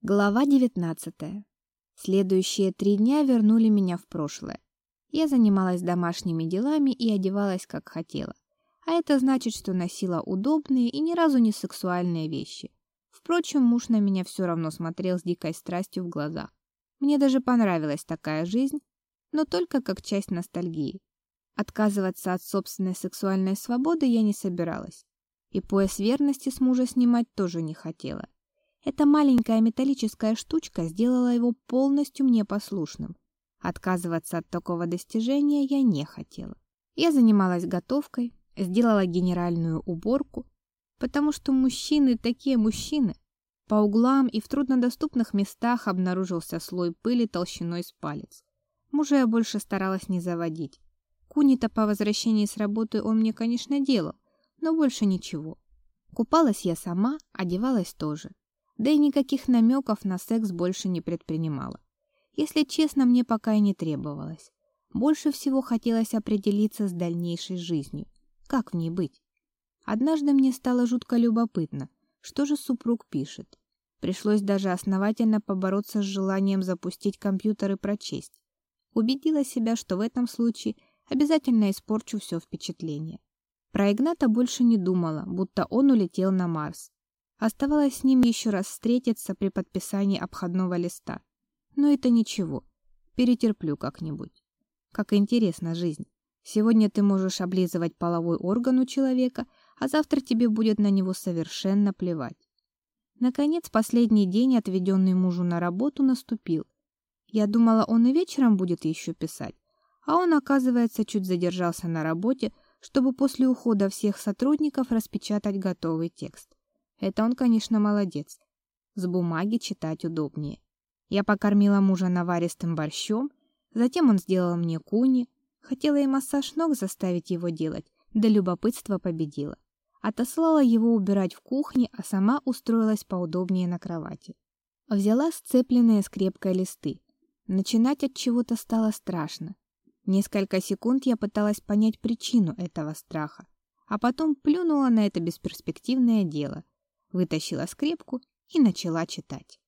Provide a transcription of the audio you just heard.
Глава 19. Следующие три дня вернули меня в прошлое. Я занималась домашними делами и одевалась как хотела. А это значит, что носила удобные и ни разу не сексуальные вещи. Впрочем, муж на меня все равно смотрел с дикой страстью в глазах. Мне даже понравилась такая жизнь, но только как часть ностальгии. Отказываться от собственной сексуальной свободы я не собиралась. И пояс верности с мужа снимать тоже не хотела. Эта маленькая металлическая штучка сделала его полностью мне послушным. Отказываться от такого достижения я не хотела. Я занималась готовкой, сделала генеральную уборку, потому что мужчины такие мужчины. По углам и в труднодоступных местах обнаружился слой пыли толщиной с палец. Мужа я больше старалась не заводить. Куни-то по возвращении с работы он мне, конечно, делал, но больше ничего. Купалась я сама, одевалась тоже да и никаких намеков на секс больше не предпринимала. Если честно, мне пока и не требовалось. Больше всего хотелось определиться с дальнейшей жизнью. Как в ней быть? Однажды мне стало жутко любопытно, что же супруг пишет. Пришлось даже основательно побороться с желанием запустить компьютер и прочесть. Убедила себя, что в этом случае обязательно испорчу все впечатление. Про Игната больше не думала, будто он улетел на Марс. Оставалось с ним еще раз встретиться при подписании обходного листа. Но это ничего. Перетерплю как-нибудь. Как интересна жизнь. Сегодня ты можешь облизывать половой орган у человека, а завтра тебе будет на него совершенно плевать. Наконец, последний день, отведенный мужу на работу, наступил. Я думала, он и вечером будет еще писать, а он, оказывается, чуть задержался на работе, чтобы после ухода всех сотрудников распечатать готовый текст. Это он, конечно, молодец. С бумаги читать удобнее. Я покормила мужа наваристым борщом, затем он сделал мне куни, хотела и массаж ног заставить его делать, да любопытство победило. Отослала его убирать в кухне, а сама устроилась поудобнее на кровати. Взяла сцепленные скрепкой листы. Начинать от чего-то стало страшно. Несколько секунд я пыталась понять причину этого страха, а потом плюнула на это бесперспективное дело, вытащила скрепку и начала читать.